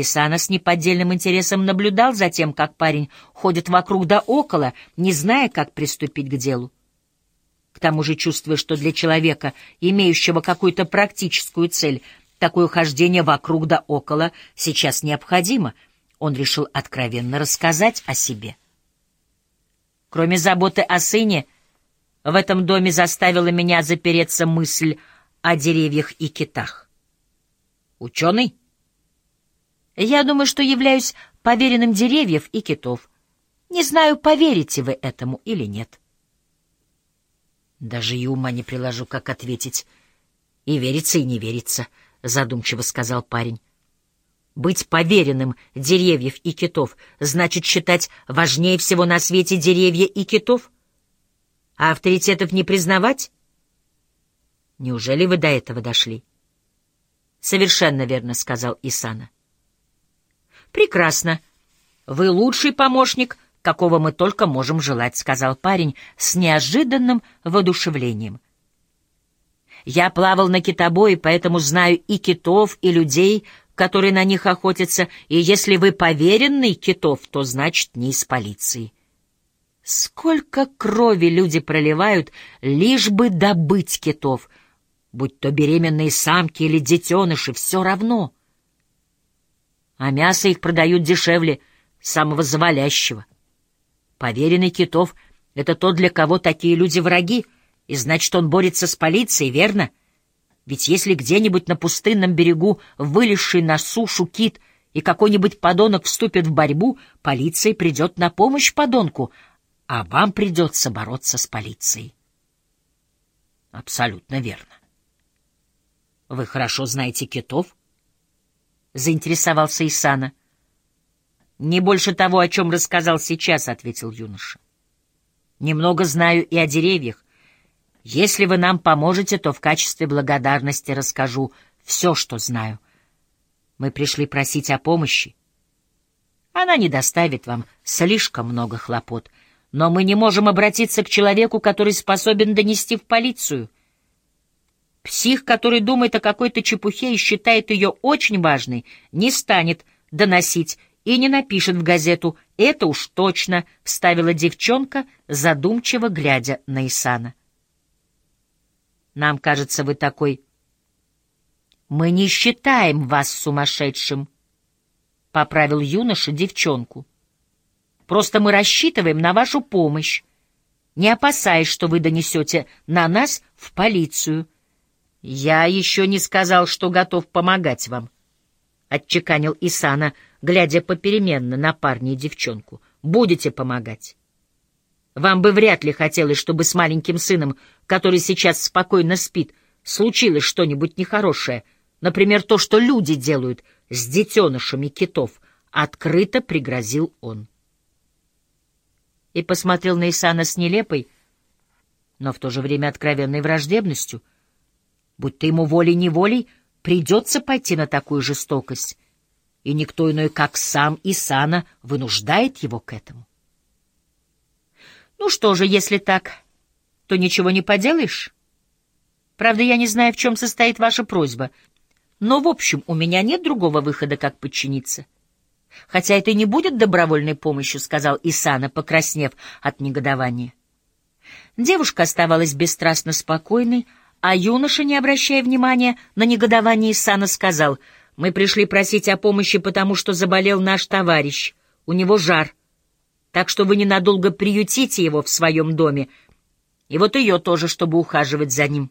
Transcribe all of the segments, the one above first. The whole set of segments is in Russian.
Исана с неподдельным интересом наблюдал за тем, как парень ходит вокруг да около, не зная, как приступить к делу. К тому же, чувствуя, что для человека, имеющего какую-то практическую цель, такое хождение вокруг да около сейчас необходимо, он решил откровенно рассказать о себе. Кроме заботы о сыне, в этом доме заставила меня запереться мысль о деревьях и китах. «Ученый?» Я думаю, что являюсь поверенным деревьев и китов. Не знаю, поверите вы этому или нет. Даже и ума не приложу, как ответить. И верится, и не верится, — задумчиво сказал парень. Быть поверенным деревьев и китов значит считать важнее всего на свете деревья и китов? А авторитетов не признавать? Неужели вы до этого дошли? Совершенно верно, — сказал Исана. — «Прекрасно. Вы лучший помощник, какого мы только можем желать», — сказал парень с неожиданным воодушевлением. «Я плавал на китобое, поэтому знаю и китов, и людей, которые на них охотятся, и если вы поверенный китов, то значит не из полиции». Сколько крови люди проливают, лишь бы добыть китов, будь то беременные самки или детеныши, все равно — а мясо их продают дешевле самого завалящего. Поверенный Китов — это тот, для кого такие люди враги, и значит, он борется с полицией, верно? Ведь если где-нибудь на пустынном берегу вылезший на сушу кит и какой-нибудь подонок вступит в борьбу, полиция придет на помощь подонку, а вам придется бороться с полицией. Абсолютно верно. Вы хорошо знаете китов? — заинтересовался Исана. «Не больше того, о чем рассказал сейчас», — ответил юноша. «Немного знаю и о деревьях. Если вы нам поможете, то в качестве благодарности расскажу все, что знаю. Мы пришли просить о помощи. Она не доставит вам слишком много хлопот, но мы не можем обратиться к человеку, который способен донести в полицию». Псих, который думает о какой-то чепухе и считает ее очень важной, не станет доносить и не напишет в газету «Это уж точно», — вставила девчонка, задумчиво глядя на Исана. «Нам кажется, вы такой...» «Мы не считаем вас сумасшедшим», — поправил юноша девчонку. «Просто мы рассчитываем на вашу помощь, не опасаясь, что вы донесете на нас в полицию». «Я еще не сказал, что готов помогать вам», — отчеканил Исана, глядя попеременно на парня и девчонку. «Будете помогать. Вам бы вряд ли хотелось, чтобы с маленьким сыном, который сейчас спокойно спит, случилось что-нибудь нехорошее, например, то, что люди делают с детенышами китов», — открыто пригрозил он. И посмотрел на Исана с нелепой, но в то же время откровенной враждебностью — будто ему волей-неволей придется пойти на такую жестокость, и никто иной, как сам Исана, вынуждает его к этому. Ну что же, если так, то ничего не поделаешь. Правда, я не знаю, в чем состоит ваша просьба, но, в общем, у меня нет другого выхода, как подчиниться. Хотя это и не будет добровольной помощью, — сказал Исана, покраснев от негодования. Девушка оставалась бесстрастно спокойной, а юноша, не обращая внимания на негодование Исана, сказал, «Мы пришли просить о помощи, потому что заболел наш товарищ. У него жар. Так что вы ненадолго приютите его в своем доме. И вот ее тоже, чтобы ухаживать за ним».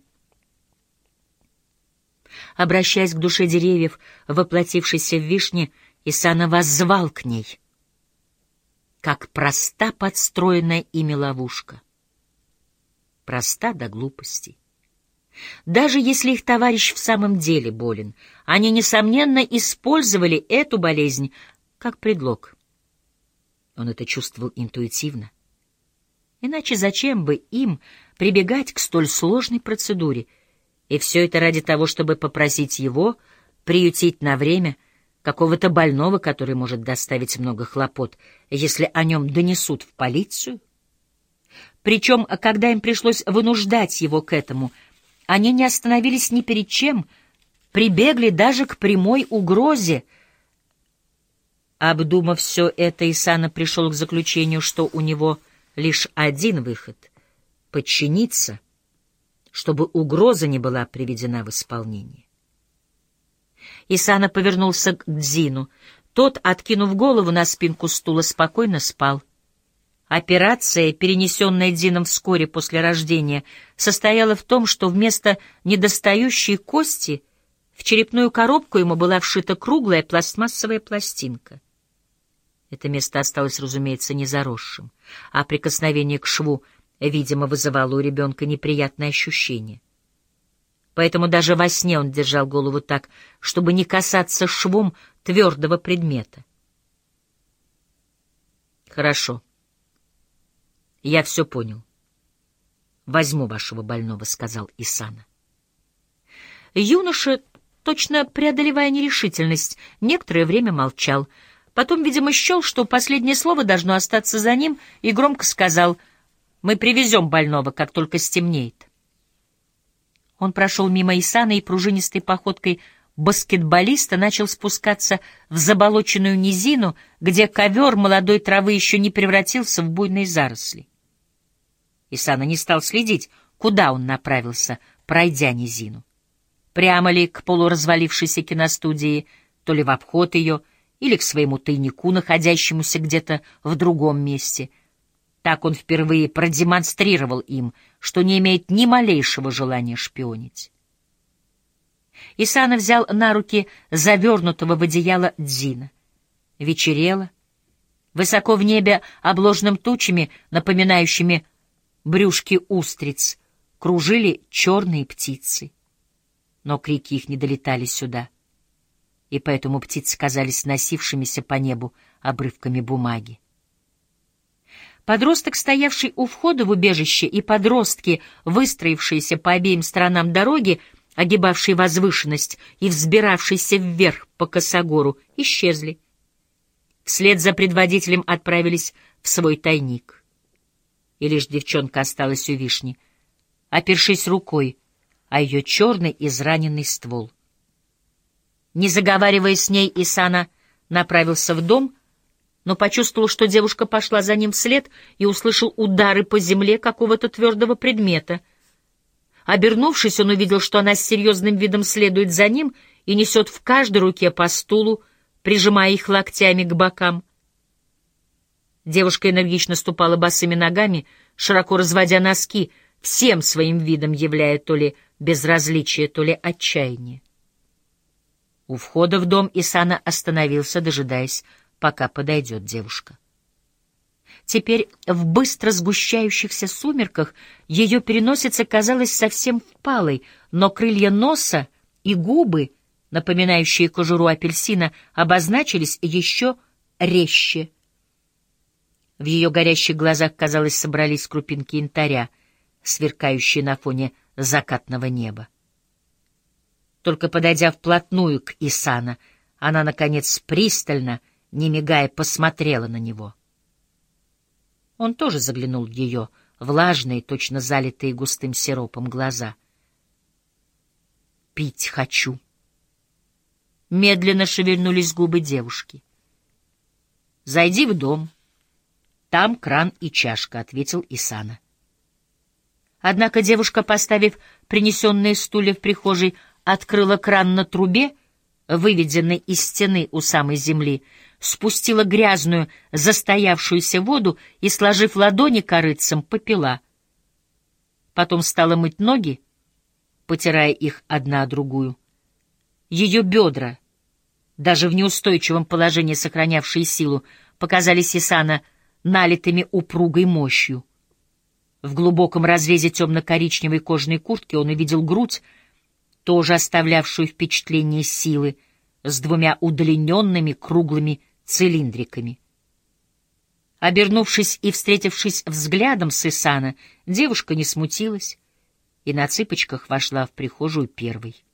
Обращаясь к душе деревьев, воплотившейся в вишне, Исана воззвал к ней. Как проста подстроенная ими ловушка. Проста до глупости. Даже если их товарищ в самом деле болен, они, несомненно, использовали эту болезнь как предлог. Он это чувствовал интуитивно. Иначе зачем бы им прибегать к столь сложной процедуре? И все это ради того, чтобы попросить его приютить на время какого-то больного, который может доставить много хлопот, если о нем донесут в полицию? Причем, когда им пришлось вынуждать его к этому — они не остановились ни перед чем, прибегли даже к прямой угрозе. Обдумав все это, Исана пришел к заключению, что у него лишь один выход — подчиниться, чтобы угроза не была приведена в исполнение. Исана повернулся к Дзину. Тот, откинув голову на спинку стула, спокойно спал. Операция, перенесенная Дзином вскоре после рождения, состояла в том, что вместо недостающей кости в черепную коробку ему была вшита круглая пластмассовая пластинка. Это место осталось, разумеется, не заросшим, а прикосновение к шву, видимо, вызывало у ребенка неприятное ощущение. Поэтому даже во сне он держал голову так, чтобы не касаться швом твердого предмета. «Хорошо. Я все понял. Возьму вашего больного», — сказал Исана. Юноша, точно преодолевая нерешительность, некоторое время молчал — Потом, видимо, счел, что последнее слово должно остаться за ним, и громко сказал «Мы привезем больного, как только стемнеет». Он прошел мимо Исана и пружинистой походкой баскетболиста начал спускаться в заболоченную низину, где ковер молодой травы еще не превратился в буйные заросли. Исана не стал следить, куда он направился, пройдя низину. Прямо ли к полуразвалившейся киностудии, то ли в обход ее — или к своему тайнику, находящемуся где-то в другом месте. Так он впервые продемонстрировал им, что не имеет ни малейшего желания шпионить. Исана взял на руки завернутого в одеяло Дзина. Вечерело. Высоко в небе, обложенным тучами, напоминающими брюшки устриц, кружили черные птицы. Но крики их не долетали сюда — и поэтому птицы казались носившимися по небу обрывками бумаги. Подросток, стоявший у входа в убежище, и подростки, выстроившиеся по обеим сторонам дороги, огибавшие возвышенность и взбиравшиеся вверх по косогору, исчезли. Вслед за предводителем отправились в свой тайник. И лишь девчонка осталась у вишни, опершись рукой, а ее черный израненный ствол. Не заговаривая с ней, Исана направился в дом, но почувствовал, что девушка пошла за ним вслед и услышал удары по земле какого-то твердого предмета. Обернувшись, он увидел, что она с серьезным видом следует за ним и несет в каждой руке по стулу, прижимая их локтями к бокам. Девушка энергично ступала босыми ногами, широко разводя носки, всем своим видом являя то ли безразличие, то ли отчаяние. У входа в дом Исана остановился, дожидаясь, пока подойдет девушка. Теперь в быстро сгущающихся сумерках ее переносица казалась совсем впалой, но крылья носа и губы, напоминающие кожуру апельсина, обозначились еще резче. В ее горящих глазах, казалось, собрались крупинки янтаря, сверкающие на фоне закатного неба. Только подойдя вплотную к Исана, она, наконец, пристально, не мигая, посмотрела на него. Он тоже заглянул в ее влажные, точно залитые густым сиропом глаза. «Пить хочу». Медленно шевельнулись губы девушки. «Зайди в дом. Там кран и чашка», — ответил Исана. Однако девушка, поставив принесенные стулья в прихожей, открыла кран на трубе, выведенной из стены у самой земли, спустила грязную, застоявшуюся воду и, сложив ладони корыцем, попила. Потом стала мыть ноги, потирая их одна другую. Ее бедра, даже в неустойчивом положении сохранявшие силу, показались Исана налитыми упругой мощью. В глубоком разрезе темно-коричневой кожаной куртки он увидел грудь, тоже оставлявшую впечатление силы, с двумя удлиненными круглыми цилиндриками. Обернувшись и встретившись взглядом с Исана, девушка не смутилась и на цыпочках вошла в прихожую первой.